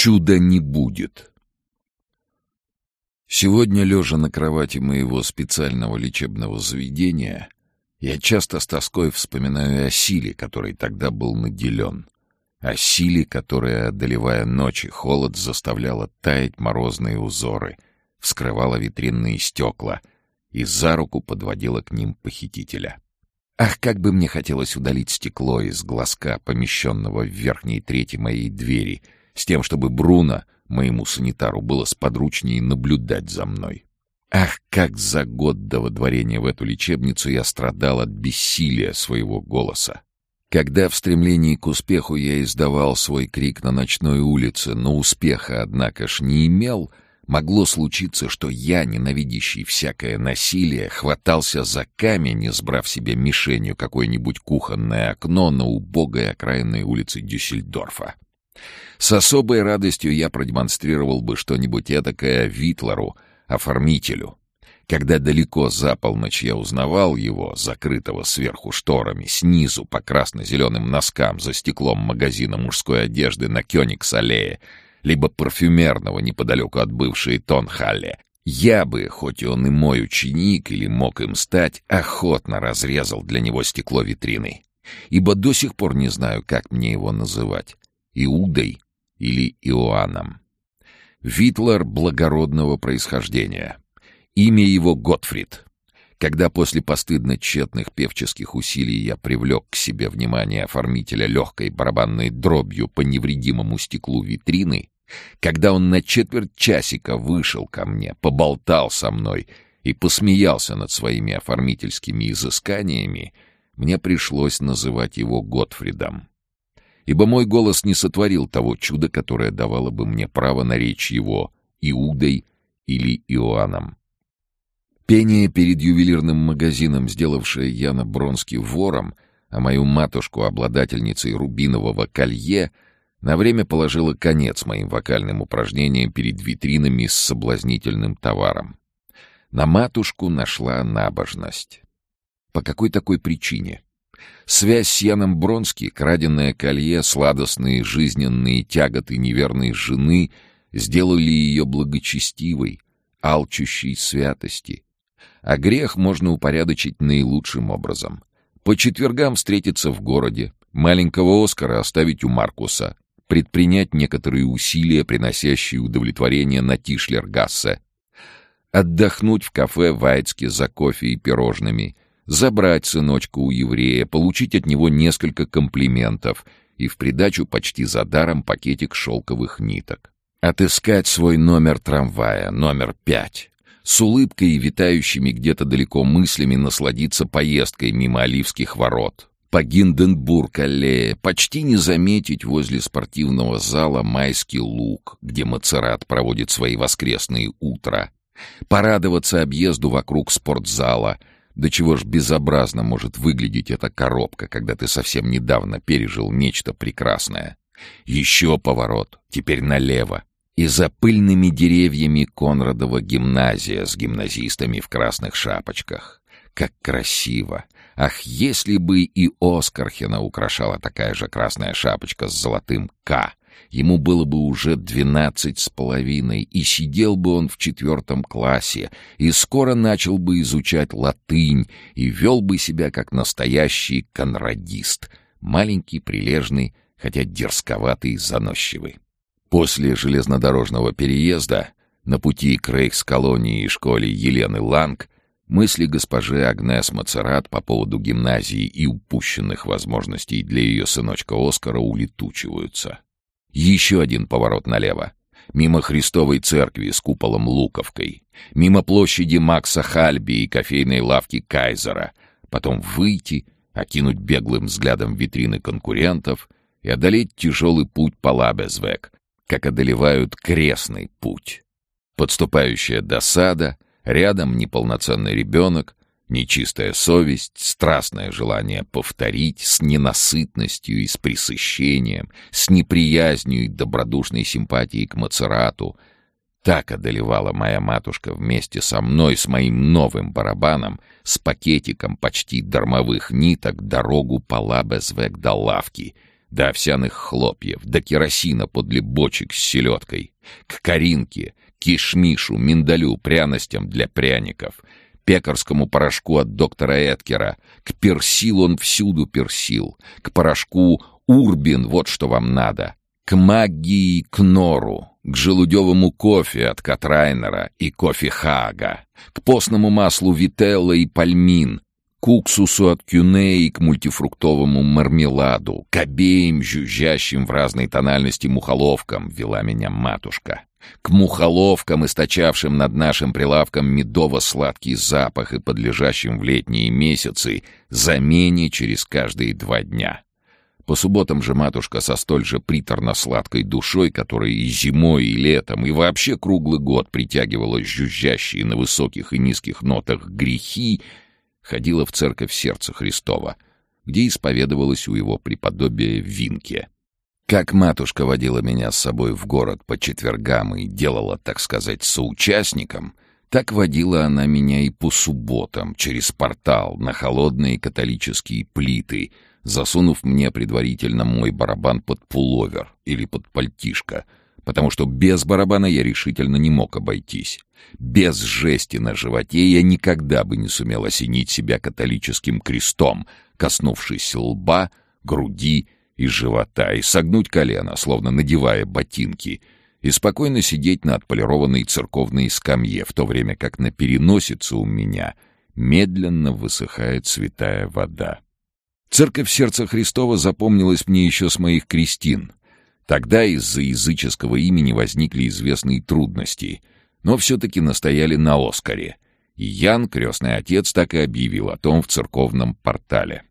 Чуда не будет. Сегодня, лежа на кровати моего специального лечебного заведения, я часто с тоской вспоминаю о силе, которой тогда был наделен, о силе, которая, одолевая ночи, холод заставляла таять морозные узоры, вскрывала витринные стекла и за руку подводила к ним похитителя. Ах, как бы мне хотелось удалить стекло из глазка, помещенного в верхней трети моей двери, с тем, чтобы Бруно, моему санитару, было сподручнее наблюдать за мной. Ах, как за год до водворения в эту лечебницу я страдал от бессилия своего голоса. Когда в стремлении к успеху я издавал свой крик на ночной улице, но успеха, однако ж, не имел — Могло случиться, что я, ненавидящий всякое насилие, хватался за камень, избрав себе мишенью какое-нибудь кухонное окно на убогой окраинной улице Дюссельдорфа. С особой радостью я продемонстрировал бы что-нибудь эдакое Витлеру, оформителю. Когда далеко за полночь я узнавал его, закрытого сверху шторами, снизу по красно-зеленым носкам за стеклом магазина мужской одежды на Кёникс-аллее, либо парфюмерного неподалеку от бывшей Тонхалле, я бы, хоть он и мой ученик или мог им стать, охотно разрезал для него стекло витрины. Ибо до сих пор не знаю, как мне его называть. Иудой или Иоанном. Витлер благородного происхождения. Имя его Готфрид. Когда после постыдно тщетных певческих усилий я привлек к себе внимание оформителя легкой барабанной дробью по невредимому стеклу витрины, когда он на четверть часика вышел ко мне, поболтал со мной и посмеялся над своими оформительскими изысканиями, мне пришлось называть его Готфридом. Ибо мой голос не сотворил того чуда, которое давало бы мне право наречь его Иудой или Иоанном. Пение перед ювелирным магазином, сделавшее Яна Бронский вором, а мою матушку обладательницей рубинового колье — на время положила конец моим вокальным упражнениям перед витринами с соблазнительным товаром. На матушку нашла набожность. По какой такой причине? Связь с Яном Бронски, краденное колье, сладостные жизненные тяготы неверной жены сделали ее благочестивой, алчущей святости. А грех можно упорядочить наилучшим образом. По четвергам встретиться в городе, маленького Оскара оставить у Маркуса, предпринять некоторые усилия, приносящие удовлетворение на Тишлергассе, отдохнуть в кафе Вайцке за кофе и пирожными, забрать сыночка у еврея, получить от него несколько комплиментов и в придачу почти за даром пакетик шелковых ниток. Отыскать свой номер трамвая, номер пять, с улыбкой и витающими где-то далеко мыслями насладиться поездкой мимо Оливских ворот, по Гинденбург-аллее, почти не заметить возле спортивного зала майский луг, где Мацерат проводит свои воскресные утра, порадоваться объезду вокруг спортзала, до чего ж безобразно может выглядеть эта коробка, когда ты совсем недавно пережил нечто прекрасное. Еще поворот, теперь налево, и за пыльными деревьями Конрадова гимназия с гимназистами в красных шапочках. Как красиво! Ах, если бы и Оскархена украшала такая же красная шапочка с золотым «К», ему было бы уже двенадцать с половиной, и сидел бы он в четвертом классе, и скоро начал бы изучать латынь, и вел бы себя как настоящий конрадист, маленький, прилежный, хотя дерзковатый и заносчивый. После железнодорожного переезда на пути к рейхсколонии и школе Елены Ланг Мысли госпожи Агнес Мацерат по поводу гимназии и упущенных возможностей для ее сыночка Оскара улетучиваются. Еще один поворот налево. Мимо Христовой церкви с куполом Луковкой. Мимо площади Макса Хальби и кофейной лавки Кайзера. Потом выйти, окинуть беглым взглядом витрины конкурентов и одолеть тяжелый путь по Лабезвек, как одолевают крестный путь. Подступающая досада — Рядом неполноценный ребенок, нечистая совесть, страстное желание повторить с ненасытностью и с пресыщением, с неприязнью и добродушной симпатией к Мацерату. Так одолевала моя матушка вместе со мной, с моим новым барабаном, с пакетиком почти дармовых ниток дорогу по Лабезвек до лавки, до овсяных хлопьев, до керосина подле бочек с селедкой, к коринке, кишмишу, миндалю, пряностям для пряников, пекарскому порошку от доктора Эткера, к персил он всюду персил, к порошку урбин, вот что вам надо, к магии Кнору, к желудевому кофе от Катрайнера и кофе Хага, к постному маслу Вителла и Пальмин, к уксусу от Кюне и к мультифруктовому мармеладу, к обеим жужжащим в разной тональности мухоловкам, вела меня матушка. К мухоловкам, источавшим над нашим прилавком медово-сладкий запах и подлежащим в летние месяцы замене через каждые два дня. По субботам же матушка со столь же приторно-сладкой душой, которая и зимой, и летом, и вообще круглый год притягивала жужжащие на высоких и низких нотах грехи, ходила в церковь Сердца Христова, где исповедовалась у его преподобия Винке. Как матушка водила меня с собой в город по четвергам и делала, так сказать, соучастником, так водила она меня и по субботам через портал на холодные католические плиты, засунув мне предварительно мой барабан под пуловер или под пальтишко — потому что без барабана я решительно не мог обойтись. Без жести на животе я никогда бы не сумел осенить себя католическим крестом, коснувшись лба, груди и живота, и согнуть колено, словно надевая ботинки, и спокойно сидеть на отполированной церковной скамье, в то время как на переносице у меня медленно высыхает святая вода. Церковь Сердца Христова запомнилась мне еще с моих крестин — Тогда из-за языческого имени возникли известные трудности, но все-таки настояли на Оскаре. И Ян, крестный отец, так и объявил о том в церковном портале.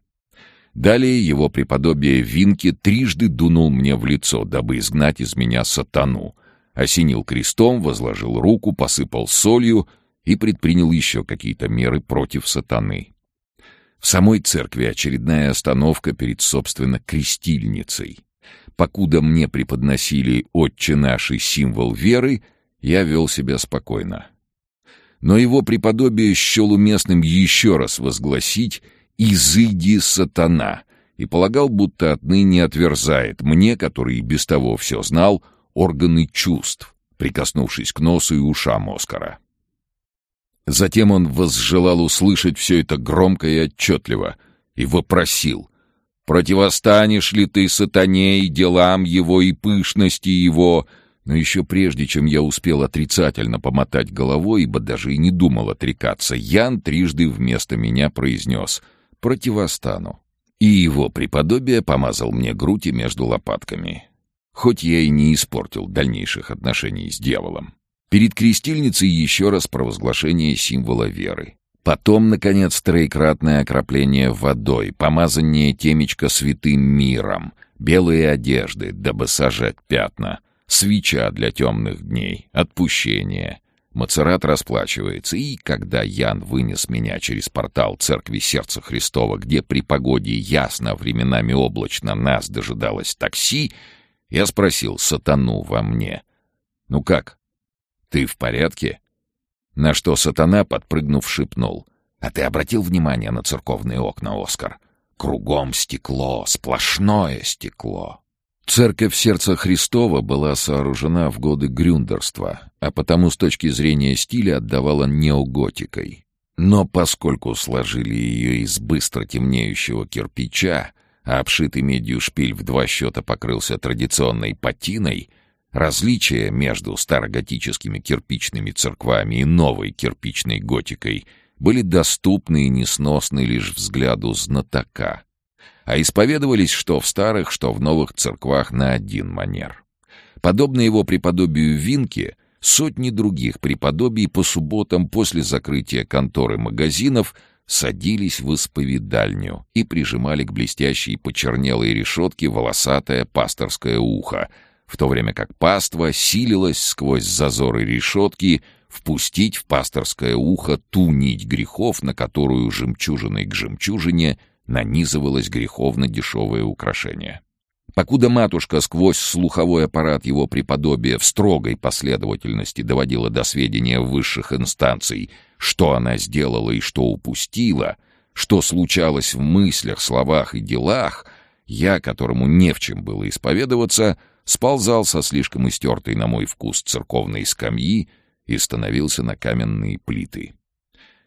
Далее его преподобие Винки трижды дунул мне в лицо, дабы изгнать из меня сатану. Осенил крестом, возложил руку, посыпал солью и предпринял еще какие-то меры против сатаны. В самой церкви очередная остановка перед, собственно, крестильницей. Покуда мне преподносили «Отче наш» и символ веры, я вел себя спокойно. Но его преподобие счел уместным еще раз возгласить «Изыди сатана» и полагал, будто отныне отверзает мне, который и без того все знал, органы чувств, прикоснувшись к носу и ушам Оскара. Затем он возжелал услышать все это громко и отчетливо и вопросил — Противостанешь ли ты сатане и делам его и пышности его?» Но еще прежде, чем я успел отрицательно помотать головой, ибо даже и не думал отрекаться, Ян трижды вместо меня произнес «противостану». И его преподобие помазал мне грудь и между лопатками. Хоть я и не испортил дальнейших отношений с дьяволом. Перед крестильницей еще раз провозглашение символа веры. Потом, наконец, троекратное окропление водой, помазание темечка святым миром, белые одежды, дабы сажать пятна, свеча для темных дней, отпущение. Мацерат расплачивается, и когда Ян вынес меня через портал Церкви Сердца Христова, где при погоде ясно, временами облачно нас дожидалось такси, я спросил сатану во мне. «Ну как, ты в порядке?» На что сатана, подпрыгнув, шепнул. «А ты обратил внимание на церковные окна, Оскар? Кругом стекло, сплошное стекло». Церковь Сердца Христова была сооружена в годы грюндерства, а потому с точки зрения стиля отдавала неоготикой. Но поскольку сложили ее из быстро темнеющего кирпича, а обшитый медью шпиль в два счета покрылся традиционной патиной, Различия между староготическими кирпичными церквами и новой кирпичной готикой были доступны и несносны лишь взгляду знатока, а исповедовались что в старых, что в новых церквах на один манер. Подобно его преподобию Винке, сотни других преподобий по субботам после закрытия конторы магазинов садились в исповедальню и прижимали к блестящей почернелой решетке волосатое пасторское ухо — в то время как паства силилась сквозь зазоры решетки впустить в пасторское ухо ту нить грехов, на которую жемчужиной к жемчужине нанизывалось греховно-дешевое украшение. Покуда матушка сквозь слуховой аппарат его преподобия в строгой последовательности доводила до сведения высших инстанций, что она сделала и что упустила, что случалось в мыслях, словах и делах — Я, которому не в чем было исповедоваться, сползал со слишком истертой на мой вкус церковной скамьи и становился на каменные плиты.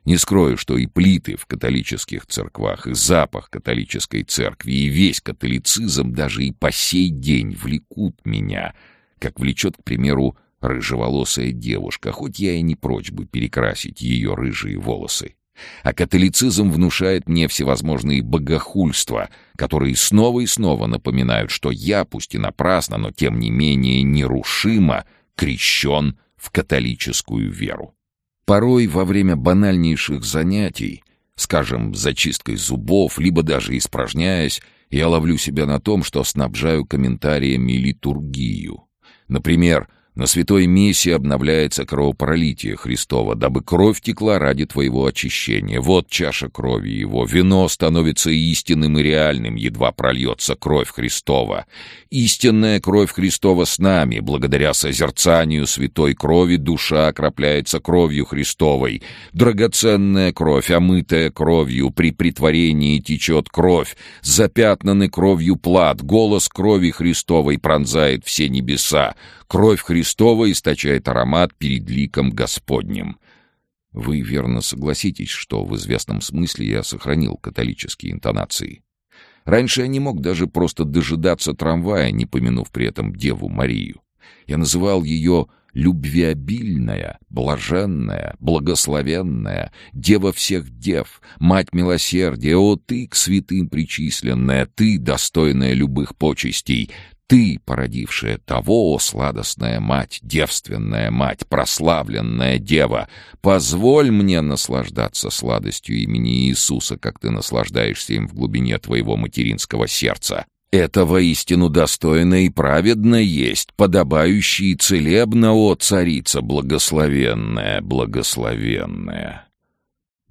Не скрою, что и плиты в католических церквах, и запах католической церкви, и весь католицизм даже и по сей день влекут меня, как влечет, к примеру, рыжеволосая девушка, хоть я и не прочь бы перекрасить ее рыжие волосы. А католицизм внушает мне всевозможные богохульства, которые снова и снова напоминают, что я, пусть и напрасно, но тем не менее нерушимо, крещен в католическую веру. Порой во время банальнейших занятий, скажем, зачисткой зубов, либо даже испражняясь, я ловлю себя на том, что снабжаю комментариями литургию. Например, на святой мессе обновляется кровопролитие Христова, дабы кровь текла ради твоего очищения. Вот чаша крови его. Вино становится истинным и реальным, едва прольется кровь Христова. Истинная кровь Христова с нами. Благодаря созерцанию святой крови душа окропляется кровью Христовой. Драгоценная кровь, омытая кровью, при притворении течет кровь. Запятнаны кровью плат. Голос крови Христовой пронзает все небеса. Кровь Христова источает аромат перед ликом Господним. Вы верно согласитесь, что в известном смысле я сохранил католические интонации. Раньше я не мог даже просто дожидаться трамвая, не помянув при этом Деву Марию. Я называл ее любвеобильная, блаженная, благословенная, дева всех дев, мать милосердия, о ты к святым причисленная, ты, достойная любых почестей, ты, породившая того, сладостная мать, девственная мать, прославленная дева, позволь мне наслаждаться сладостью имени Иисуса, как ты наслаждаешься им в глубине твоего материнского сердца. Это воистину достойно и праведно есть, подобающий целебно, о царица благословенная, благословенная.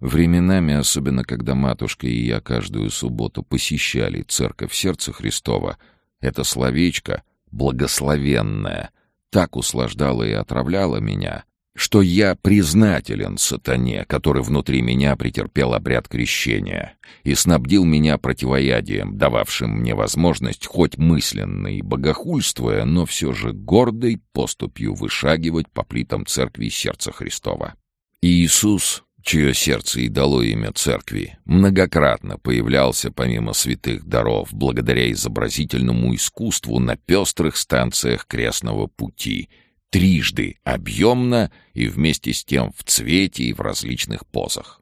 Временами, особенно когда матушка и я каждую субботу посещали церковь Сердца Христова, это словечко «благословенное» так услаждало и отравляло меня, что я признателен сатане, который внутри меня претерпел обряд крещения и снабдил меня противоядием, дававшим мне возможность хоть мысленно и богохульствуя, но все же гордой поступью вышагивать по плитам церкви сердца Христова. Иисус чье сердце и дало имя церкви, многократно появлялся помимо святых даров благодаря изобразительному искусству на пестрых станциях крестного пути, трижды объемно и вместе с тем в цвете и в различных позах.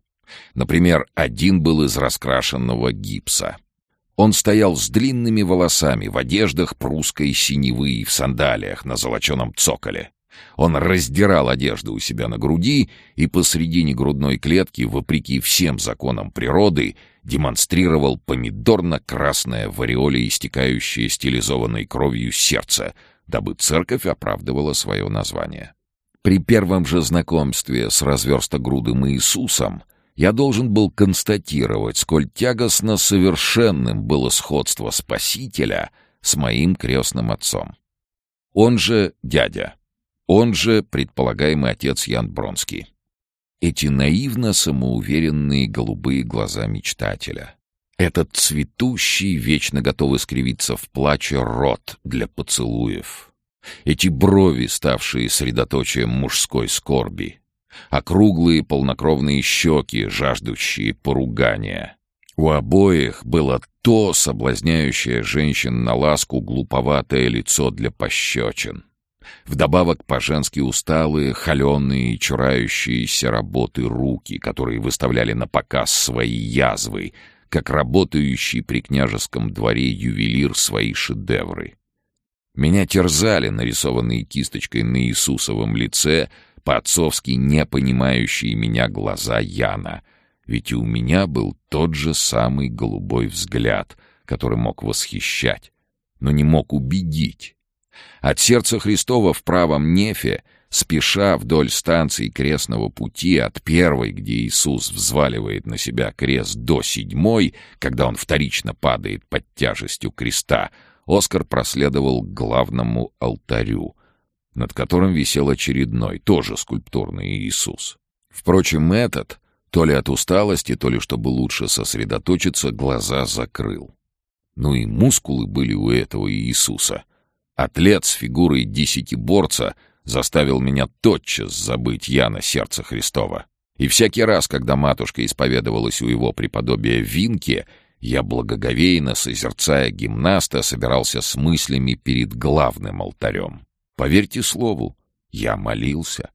Например, один был из раскрашенного гипса. Он стоял с длинными волосами в одеждах прусской синевы и в сандалиях на золоченом цоколе. Он раздирал одежду у себя на груди и посредине грудной клетки, вопреки всем законам природы, демонстрировал помидорно-красное в ореоле истекающее стилизованной кровью сердце, дабы церковь оправдывала свое название. При первом же знакомстве с разверстогрудым Иисусом я должен был констатировать, сколь тягостно совершенным было сходство Спасителя с моим крестным отцом. Он же дядя. Он же предполагаемый отец Ян Бронский. Эти наивно самоуверенные голубые глаза мечтателя. Этот цветущий, вечно готовый скривиться в плаче рот для поцелуев. Эти брови, ставшие средоточием мужской скорби. Округлые полнокровные щеки, жаждущие поругания. У обоих было то соблазняющее женщин на ласку глуповатое лицо для пощечин. Вдобавок по-женски усталые, холеные чурающиеся работы руки, которые выставляли на показ свои язвы, как работающий при княжеском дворе ювелир свои шедевры. Меня терзали нарисованные кисточкой на Иисусовом лице по-отцовски не понимающие меня глаза Яна, ведь у меня был тот же самый голубой взгляд, который мог восхищать, но не мог убедить. От сердца Христова в правом нефе, спеша вдоль станции крестного пути от первой, где Иисус взваливает на себя крест, до седьмой, когда он вторично падает под тяжестью креста, Оскар проследовал к главному алтарю, над которым висел очередной, тоже скульптурный Иисус. Впрочем, этот, то ли от усталости, то ли чтобы лучше сосредоточиться, глаза закрыл. Ну и мускулы были у этого Иисуса. Атлет с фигурой десятиборца заставил меня тотчас забыть Яна Сердца Христова. И всякий раз, когда матушка исповедовалась у его преподобия Винки, я, благоговейно созерцая гимнаста, собирался с мыслями перед главным алтарем. Поверьте слову, я молился.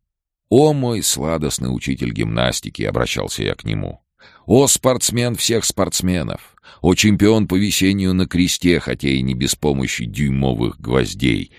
«О, мой сладостный учитель гимнастики!» — обращался я к нему. «О, спортсмен всех спортсменов! О, чемпион по висению на кресте, хотя и не без помощи дюймовых гвоздей!»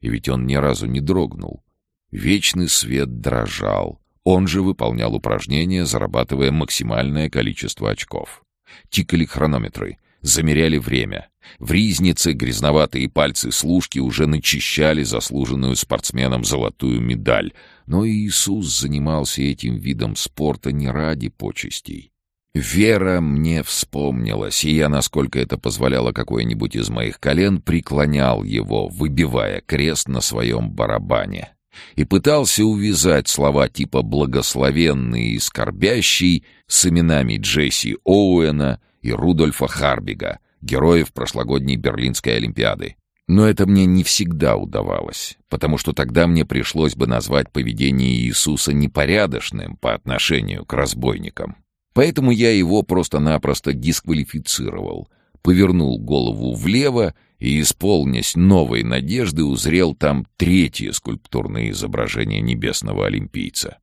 И ведь он ни разу не дрогнул. Вечный свет дрожал. Он же выполнял упражнения, зарабатывая максимальное количество очков. Тикали хронометры, замеряли время. В ризнице грязноватые пальцы служки уже начищали заслуженную спортсменом золотую медаль. Но Иисус занимался этим видом спорта не ради почестей. Вера мне вспомнилась, и я, насколько это позволяло какой-нибудь из моих колен, преклонял его, выбивая крест на своем барабане и пытался увязать слова типа «благословенный» и «скорбящий» с именами Джесси Оуэна и Рудольфа Харбига, героев прошлогодней Берлинской Олимпиады. Но это мне не всегда удавалось, потому что тогда мне пришлось бы назвать поведение Иисуса непорядочным по отношению к разбойникам. Поэтому я его просто-напросто дисквалифицировал, повернул голову влево и, исполнясь новой надежды, узрел там третье скульптурное изображение небесного олимпийца.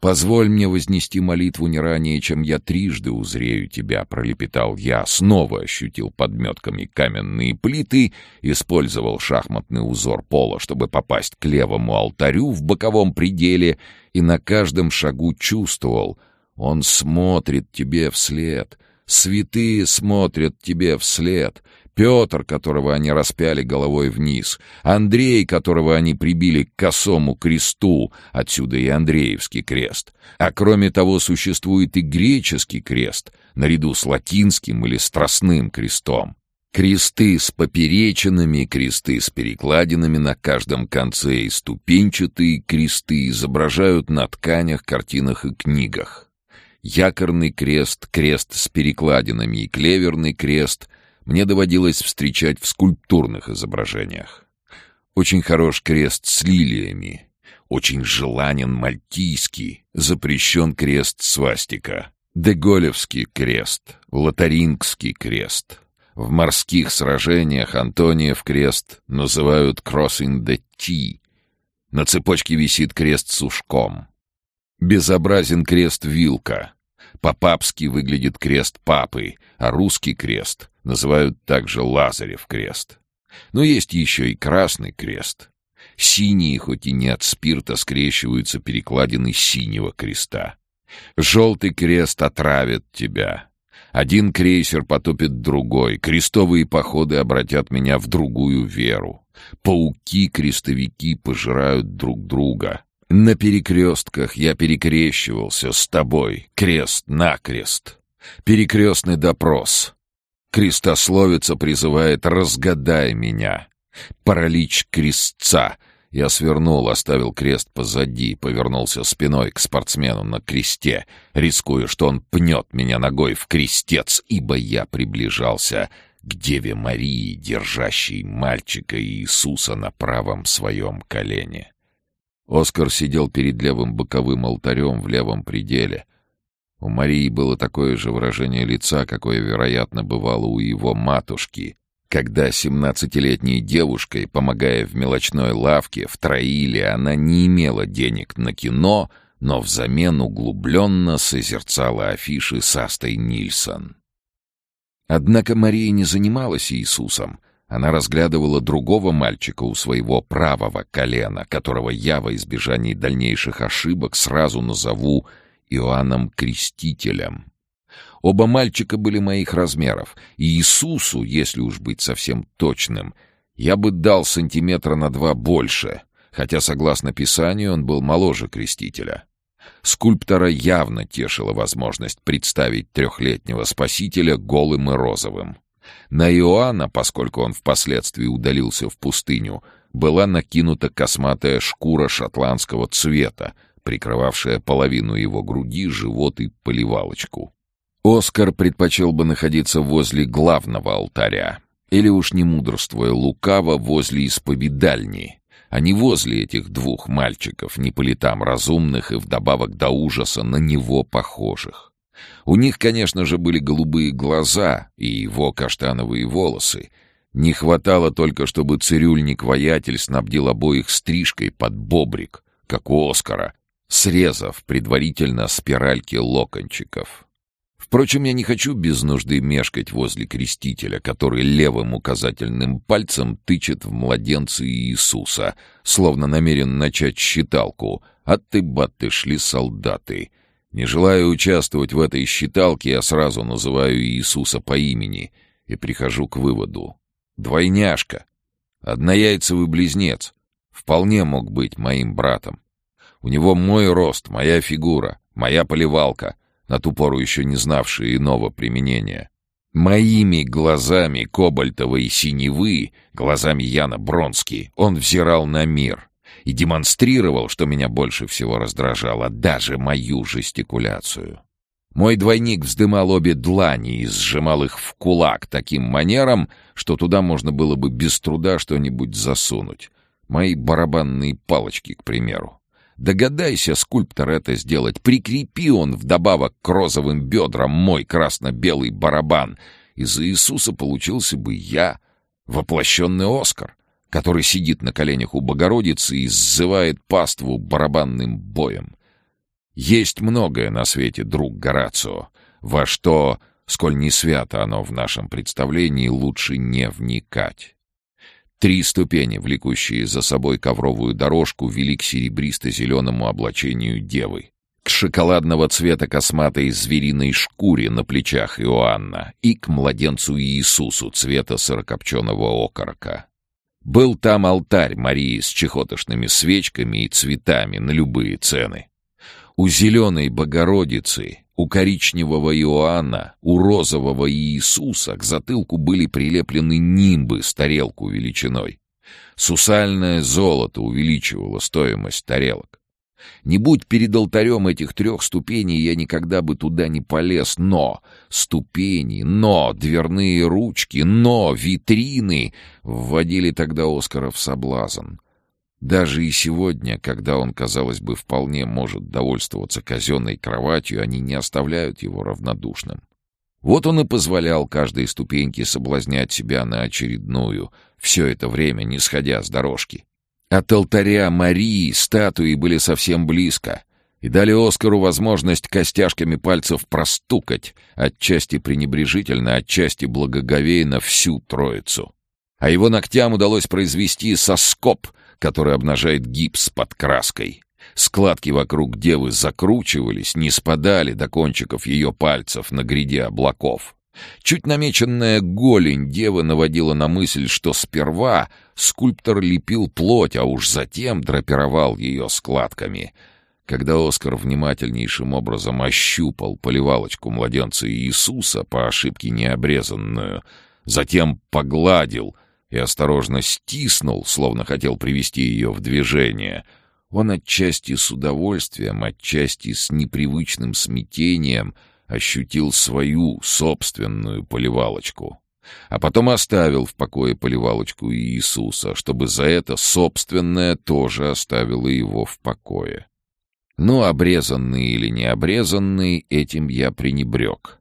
«Позволь мне вознести молитву не ранее, чем я трижды узрею тебя», — пролепетал я, снова ощутил подметками каменные плиты, использовал шахматный узор пола, чтобы попасть к левому алтарю в боковом пределе, и на каждом шагу чувствовал — он смотрит тебе вслед, святые смотрят тебе вслед, Петр, которого они распяли головой вниз, Андрей, которого они прибили к косому кресту, отсюда и Андреевский крест. А кроме того, существует и греческий крест, наряду с латинским или страстным крестом. Кресты с поперечинами, кресты с перекладинами на каждом конце и ступенчатые кресты изображают на тканях, картинах и книгах. Якорный крест, крест с перекладинами и клеверный крест — мне доводилось встречать в скульптурных изображениях. Очень хорош крест с лилиями, очень желанен мальтийский, запрещен крест свастика, деголевский крест, лотарингский крест. В морских сражениях Антониев крест называют «crossing the T». На цепочке висит крест с ушком. Безобразен крест вилка. По-папски выглядит крест папы, а русский крест называют также Лазарев крест. Но есть еще и Красный крест. Синие, хоть и не от спирта, скрещиваются перекладины синего креста. Желтый крест отравит тебя. Один крейсер потопит другой, крестовые походы обратят меня в другую веру. Пауки-крестовики пожирают друг друга. На перекрестках я перекрещивался с тобой, крест-накрест. Перекрестный допрос. Крестословица призывает «разгадай меня». Паралич крестца. Я свернул, оставил крест позади, повернулся спиной к спортсмену на кресте, рискуя, что он пнет меня ногой в крестец, ибо я приближался к Деве Марии, держащей мальчика Иисуса на правом своем колене. Оскар сидел перед левым боковым алтарем в левом пределе, у Марии было такое же выражение лица, какое, вероятно, бывало у его матушки, когда семнадцатилетней девушкой, помогая в мелочной лавке, в Троиле, она не имела денег на кино, но взамен углубленно созерцала афиши с Астой Нильсон. Однако Мария не занималась Иисусом. Она разглядывала другого мальчика у своего правого колена, которого я во избежании дальнейших ошибок сразу назову Иоанном Крестителем. Оба мальчика были моих размеров, и Иисусу, если уж быть совсем точным, я бы дал сантиметра на два больше, хотя, согласно Писанию, он был моложе Крестителя. Скульптора явно тешила возможность представить трехлетнего спасителя голым и розовым. На Иоанна, поскольку он впоследствии удалился в пустыню, была накинута косматая шкура шотландского цвета, прикрывавшая половину его груди, живот и поливалочку. Оскар предпочел бы находиться возле главного алтаря. Или уж не мудрствуя лукаво возле исповедальни, а не возле этих двух мальчиков, не по летам разумных и вдобавок до ужаса на него похожих. У них, конечно же, были голубые глаза и его каштановые волосы. Не хватало только, чтобы цирюльник-воятель снабдил обоих стрижкой под бобрик, как у Оскара, срезав предварительно спиральки локончиков. Впрочем, я не хочу без нужды мешкать возле крестителя, который левым указательным пальцем тычет в младенца Иисуса, словно намерен начать считалку «А ты, баты, шли солдаты». Не желая участвовать в этой считалке, я сразу называю Иисуса по имени и прихожу к выводу. Двойняшка, однояйцевый близнец, вполне мог быть моим братом. У него мой рост, моя фигура, моя поливалка, на ту пору еще не знавшие иного применения. Моими глазами кобальтовой синевы, глазами Яна Бронски, он взирал на мир и демонстрировал, что меня больше всего раздражало, даже мою жестикуляцию. Мой двойник вздымал обе длани и сжимал их в кулак таким манером, что туда можно было бы без труда что-нибудь засунуть. Мои барабанные палочки, к примеру. Догадайся, скульптор, это сделать. Прикрепи он вдобавок к розовым бедрам мой красно-белый барабан. Из Иисуса получился бы я, воплощенный Оскар, который сидит на коленях у Богородицы и сзывает паству барабанным боем. Есть многое на свете, друг Горацио, во что, сколь не свято оно в нашем представлении, лучше не вникать. Три ступени, влекущие за собой ковровую дорожку, вели к серебристо-зеленому облачению девы, к шоколадного цвета косматой звериной шкуре на плечах Иоанна и к младенцу Иисусу цвета сырокопченого окорока. Был там алтарь Марии с чехотошными свечками и цветами на любые цены. У зеленой Богородицы у коричневого Иоанна, у розового Иисуса к затылку были прилеплены нимбы с тарелку величиной. Сусальное золото увеличивало стоимость тарелок. Не будь перед алтарем этих трех ступеней, я никогда бы туда не полез, но ступени, но дверные ручки, но витрины вводили тогда Оскара в соблазн — даже и сегодня, когда он, казалось бы, вполне может довольствоваться казенной кроватью, они не оставляют его равнодушным. Вот он и позволял каждой ступеньке соблазнять себя на очередную, все это время не сходя с дорожки. От алтаря Марии статуи были совсем близко и дали Оскару возможность костяшками пальцев простукать, отчасти пренебрежительно, отчасти благоговейно всю троицу. А его ногтям удалось произвести соскоб — который обнажает гипс под краской. Складки вокруг девы закручивались, не спадали до кончиков ее пальцев на гряде облаков. Чуть намеченная голень девы наводила на мысль, что сперва скульптор лепил плоть, а уж затем драпировал ее складками. Когда Оскар внимательнейшим образом ощупал поливалочку младенца Иисуса, по ошибке необрезанную, затем погладил — и осторожно стиснул, словно хотел привести ее в движение. Он отчасти с удовольствием, отчасти с непривычным смятением ощутил свою собственную поливалочку. А потом оставил в покое поливалочку Иисуса, чтобы за это собственное тоже оставило его в покое. Ну, обрезанный или не обрезанный, этим я пренебрег.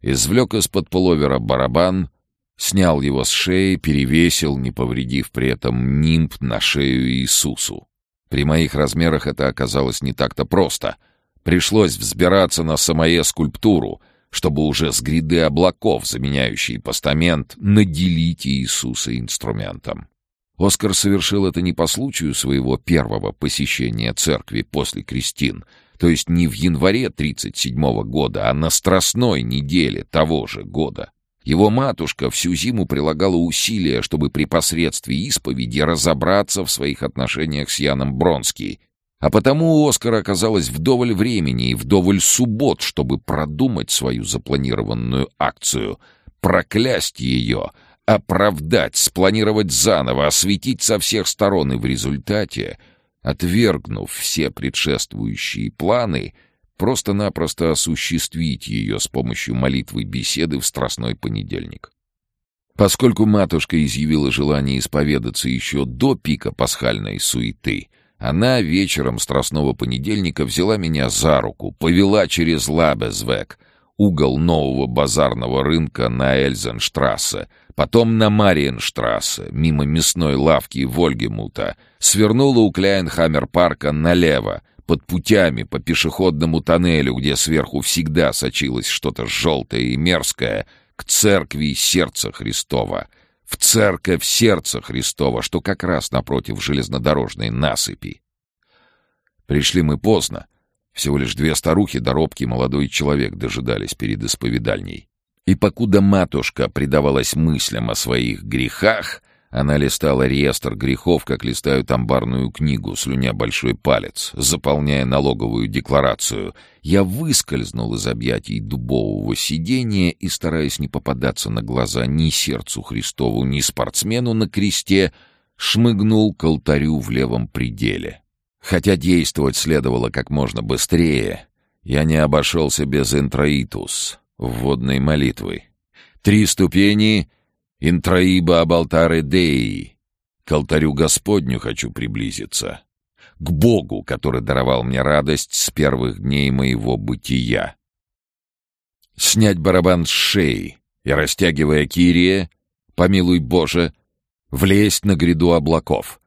Извлек из-под пуловера барабан — Снял его с шеи, перевесил, не повредив при этом нимб на шею Иисусу. При моих размерах это оказалось не так-то просто. Пришлось взбираться на самое скульптуру, чтобы уже с гряды облаков, заменяющий постамент, наделить Иисуса инструментом. Оскар совершил это не по случаю своего первого посещения церкви после крестин, то есть не в январе 37 -го года, а на страстной неделе того же года. Его матушка всю зиму прилагала усилия, чтобы при посредстве исповеди разобраться в своих отношениях с Яном Бронски. А потому у Оскара оказалось вдоволь времени и вдоволь суббот, чтобы продумать свою запланированную акцию, проклясть ее, оправдать, спланировать заново, осветить со всех сторон и в результате, отвергнув все предшествующие планы — просто-напросто осуществить ее с помощью молитвы беседы в Страстной понедельник. Поскольку матушка изъявила желание исповедаться еще до пика пасхальной суеты, она вечером страстного понедельника взяла меня за руку, повела через Лабезвек, угол нового базарного рынка на Эльзенштрассе, потом на Мариенштрассе, мимо мясной лавки Вольгемута, свернула у Кляйнхаммер-парка налево, под путями по пешеходному тоннелю, где сверху всегда сочилось что-то желтое и мерзкое, к церкви Сердца Христова, в церковь Сердца Христова, что как раз напротив железнодорожной насыпи. Пришли мы поздно. Всего лишь две старухи да робкий молодой человек дожидались перед исповедальней. И покуда матушка предавалась мыслям о своих грехах, она листала реестр грехов, как листают амбарную книгу, слюня большой палец, заполняя налоговую декларацию. Я выскользнул из объятий дубового сидения и, стараясь не попадаться на глаза ни сердцу Христову, ни спортсмену на кресте, шмыгнул к алтарю в левом пределе. Хотя действовать следовало как можно быстрее, я не обошелся без интроитус, вводной молитвы. Три ступени — Интроиба абалтаре Деи. К алтарю Господню хочу приблизиться. К Богу, который даровал мне радость с первых дней моего бытия. Снять барабан с шеи и, растягивая Кирия, помилуй Боже, влезть на гряду облаков.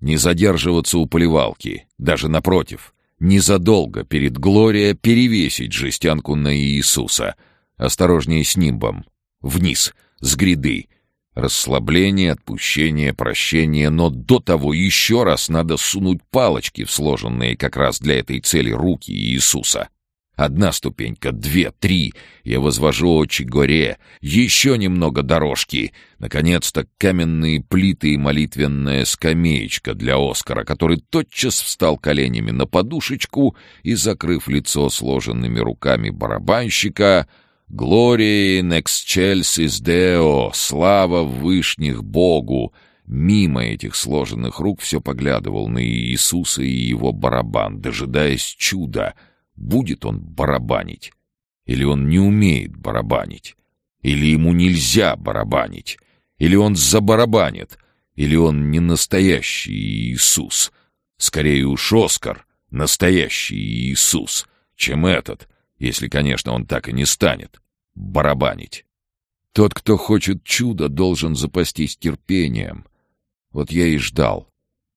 Не задерживаться у поливалки, даже напротив. Незадолго перед Глория перевесить жестянку на Иисуса. Осторожнее с нимбом. Вниз, с гряды, Расслабление, отпущение, прощение, но до того еще раз надо сунуть палочки сложенные как раз для этой цели руки Иисуса. Одна ступенька, две, три. Я возвожу очи горе. Еще немного дорожки. Наконец-то каменные плиты и молитвенная скамеечка для Оскара, который тотчас встал коленями на подушечку и, закрыв лицо сложенными руками барабанщика, «Глория in excelsis Deo» — «Слава вышних Богу!» Мимо этих сложенных рук все поглядывал на Иисуса и его барабан, дожидаясь чуда. Будет он барабанить? Или он не умеет барабанить? Или ему нельзя барабанить? Или он забарабанит? Или он не настоящий Иисус? Скорее уж Оскар — настоящий Иисус, чем этот — если, конечно, он так и не станет барабанить. Тот, кто хочет чуда, должен запастись терпением. Вот я и ждал.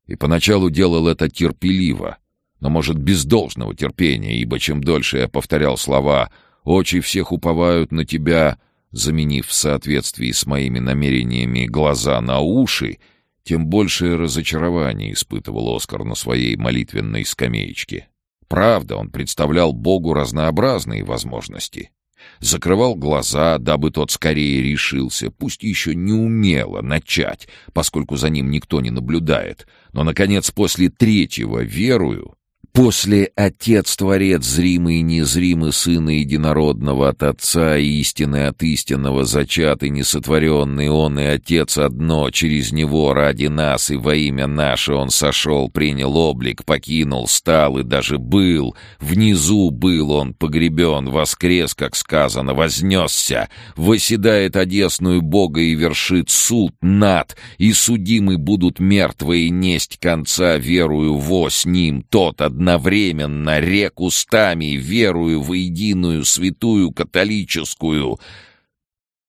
И поначалу делал это терпеливо, но, может, без должного терпения, ибо чем дольше я повторял слова «очи всех уповают на тебя», заменив в соответствии с моими намерениями глаза на уши, тем большее разочарование испытывал Оскар на своей молитвенной скамеечке. Правда, он представлял Богу разнообразные возможности. Закрывал глаза, дабы тот скорее решился, пусть еще не умело начать, поскольку за ним никто не наблюдает. Но, наконец, после третьего «верую» После Отец Творец, зримый и незримый Сына Единородного от Отца, истины от истинного, зачатый, несотворенный Он и Отец одно, через Него ради нас и во имя наше Он сошел, принял облик, покинул, стал и даже был. Внизу был Он погребен, воскрес, как сказано, вознесся, восседает одесную Бога и вершит суд над, и судимы будут мертвые несть конца, верую во с Ним, тот одно одновременно рек устами, верую в единую святую католическую.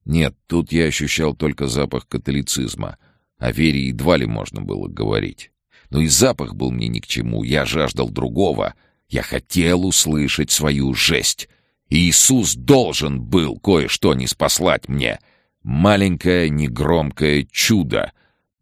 Нет, тут я ощущал только запах католицизма. О вере едва ли можно было говорить. Но и запах был мне ни к чему, я жаждал другого. Я хотел услышать свою жесть. Иисус должен был кое-что не спаслать мне. Маленькое, негромкое чудо.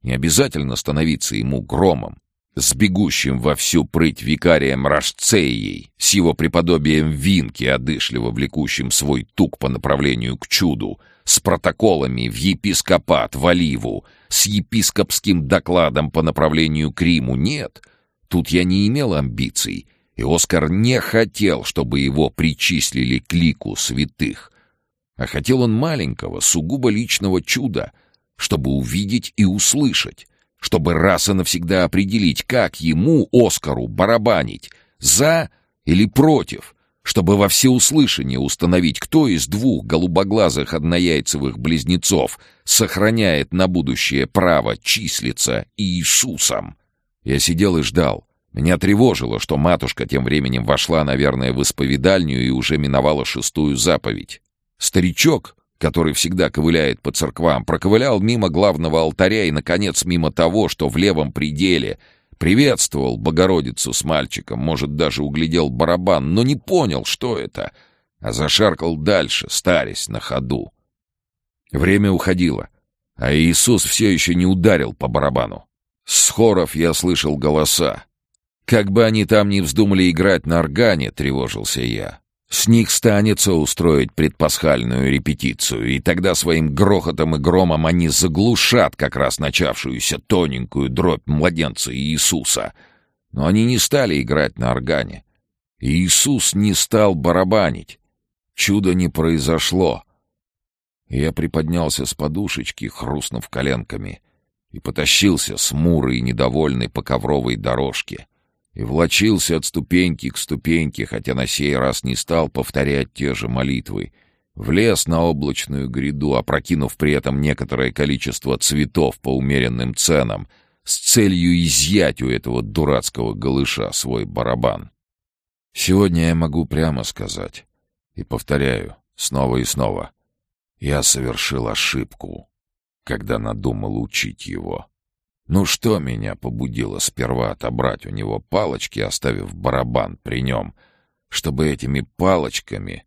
Не обязательно становиться ему громом с бегущим во всю прыть викарием Рашцеей, с его преподобием Винки, одышливо влекущим свой тук по направлению к чуду, с протоколами в епископат в Оливу, с епископским докладом по направлению к Риму. Нет, тут я не имел амбиций, и Оскар не хотел, чтобы его причислили к лику святых. А хотел он маленького, сугубо личного чуда, чтобы увидеть и услышать, чтобы раз и навсегда определить, как ему, Оскару, барабанить, за или против, чтобы во всеуслышание установить, кто из двух голубоглазых однояйцевых близнецов сохраняет на будущее право числиться Иисусом. Я сидел и ждал. Меня тревожило, что матушка тем временем вошла, наверное, в исповедальню и уже миновала шестую заповедь. Старичок, который всегда ковыляет по церквам, проковылял мимо главного алтаря и, наконец, мимо того, что в левом пределе — Приветствовал Богородицу с мальчиком, может, даже углядел барабан, но не понял, что это, а зашаркал дальше, старясь на ходу. Время уходило, а Иисус все еще не ударил по барабану. С хоров я слышал голоса. Как бы они там ни вздумали играть на органе, тревожился я. С них станется устроить предпасхальную репетицию, и тогда своим грохотом и громом они заглушат как раз начавшуюся тоненькую дробь младенца Иисуса. Но они не стали играть на органе. Иисус не стал барабанить. Чудо не произошло. Я приподнялся с подушечки, хрустнув коленками, и потащился смурый и недовольный по ковровой дорожке — и влочился от ступеньки к ступеньке, хотя на сей раз не стал повторять те же молитвы. Влез на облачную гряду, опрокинув при этом некоторое количество цветов по умеренным ценам, с целью изъять у этого дурацкого голыша свой барабан. Сегодня я могу прямо сказать, и повторяю снова и снова, я совершил ошибку, когда надумал учить его. Ну что меня побудило сперва отобрать у него палочки, оставив барабан при нем, чтобы этими палочками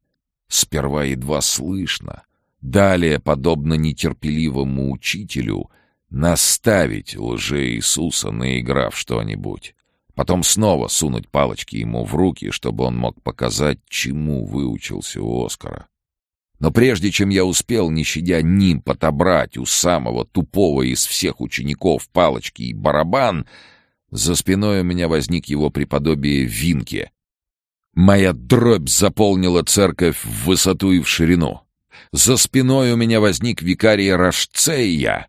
сперва едва слышно, далее, подобно нетерпеливому учителю, наставить лже Иисуса, наиграв что-нибудь, потом снова сунуть палочки ему в руки, чтобы он мог показать, чему выучился у Оскара. Но прежде чем я успел, не щадя ним, отобрать у самого тупого из всех учеников палочки и барабан, за спиной у меня возник его преподобие Винке. Моя дробь заполнила церковь в высоту и в ширину. За спиной у меня возник викарий Рашцея.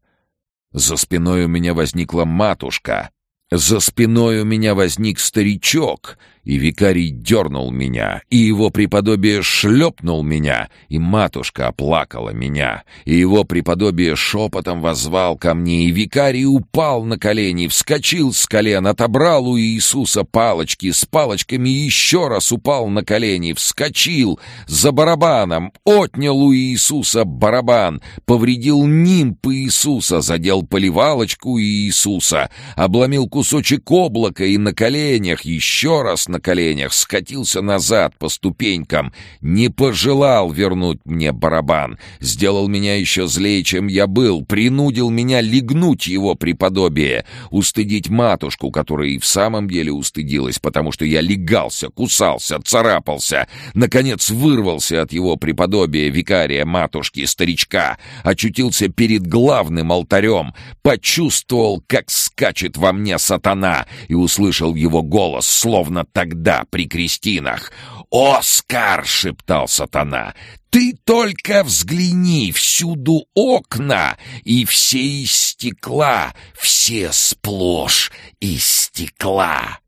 За спиной у меня возникла матушка. За спиной у меня возник старичок — и викарий дернул меня, и его преподобие шлепнул меня, и матушка оплакала меня, и его преподобие шепотом возвал ко мне, и викарий упал на колени, вскочил с колен, отобрал у Иисуса палочки, с палочками еще раз упал на колени, вскочил за барабаном, отнял у Иисуса барабан, повредил нимб Иисуса, задел поливалочку Иисуса, обломил кусочек облака и на коленях еще раз на коленях, скатился назад по ступенькам, не пожелал вернуть мне барабан, сделал меня еще злее, чем я был, принудил меня легнуть его преподобие, устыдить матушку, которая и в самом деле устыдилась, потому что я легался, кусался, царапался, наконец вырвался от его преподобия викария матушки, старичка, очутился перед главным алтарем, почувствовал, как скачет во мне сатана, и услышал его голос, словно тогда при крестинах. «Оскар!» — шептал сатана. «Ты только взгляни, всюду окна, и все из стекла, все сплошь из стекла!»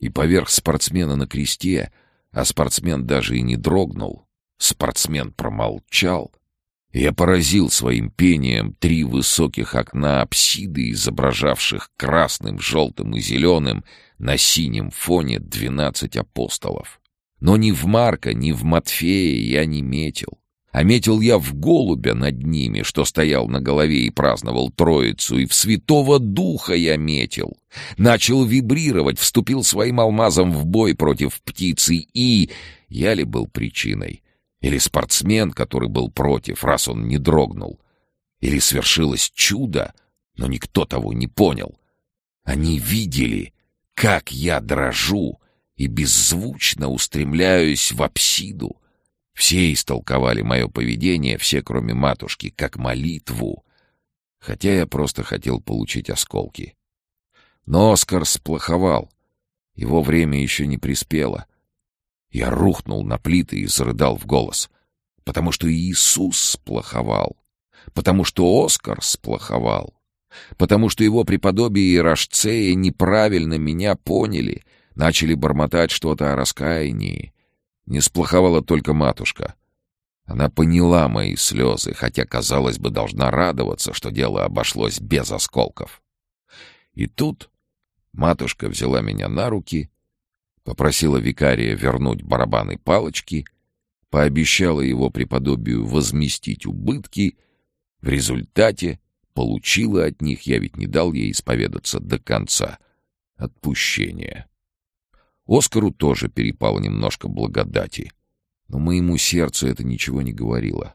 И поверх спортсмена на кресте, а спортсмен даже и не дрогнул, спортсмен промолчал, я поразил своим пением три высоких окна апсиды, изображавших красным, желтым и зеленым на синем фоне двенадцать апостолов. Но ни в Марка, ни в Матфея я не метил. А метил я в голубя над ними, что стоял на голове и праздновал Троицу, и в Святого Духа я метил. Начал вибрировать, вступил своим алмазом в бой против птицы, и... Я ли был причиной? Или спортсмен, который был против, раз он не дрогнул? Или свершилось чудо, но никто того не понял? Они видели, как я дрожу и беззвучно устремляюсь в апсиду. Все истолковали мое поведение, все, кроме матушки, как молитву, хотя я просто хотел получить осколки. Но Оскар сплоховал. Его время еще не приспело. Я рухнул на плиты и зарыдал в голос, потому что Иисус сплоховал, потому что Оскар сплоховал потому что его преподобие и Рашцея неправильно меня поняли, начали бормотать что-то о раскаянии. Не сплоховала только матушка. Она поняла мои слезы, хотя, казалось бы, должна радоваться, что дело обошлось без осколков. И тут матушка взяла меня на руки, попросила викария вернуть барабаны палочки, пообещала его преподобию возместить убытки. В результате получила от них, я ведь не дал ей исповедаться до конца, отпущение. Оскару тоже перепало немножко благодати — но моему сердцу это ничего не говорило.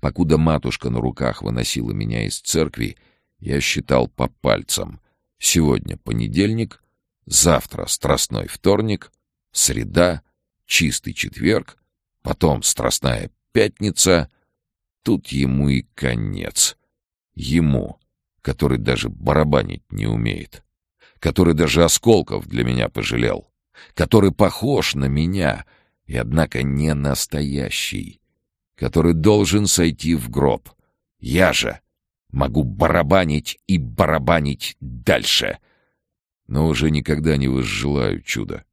Покуда матушка на руках выносила меня из церкви, я считал по пальцам. Сегодня понедельник, завтра страстной вторник, среда, чистый четверг, потом страстная пятница. Тут ему и конец. Ему, который даже барабанить не умеет, который даже осколков для меня пожалел, который похож на меня — и однако не настоящий, который должен сойти в гроб. Я же могу барабанить и барабанить дальше, но уже никогда не возжелаю чуда.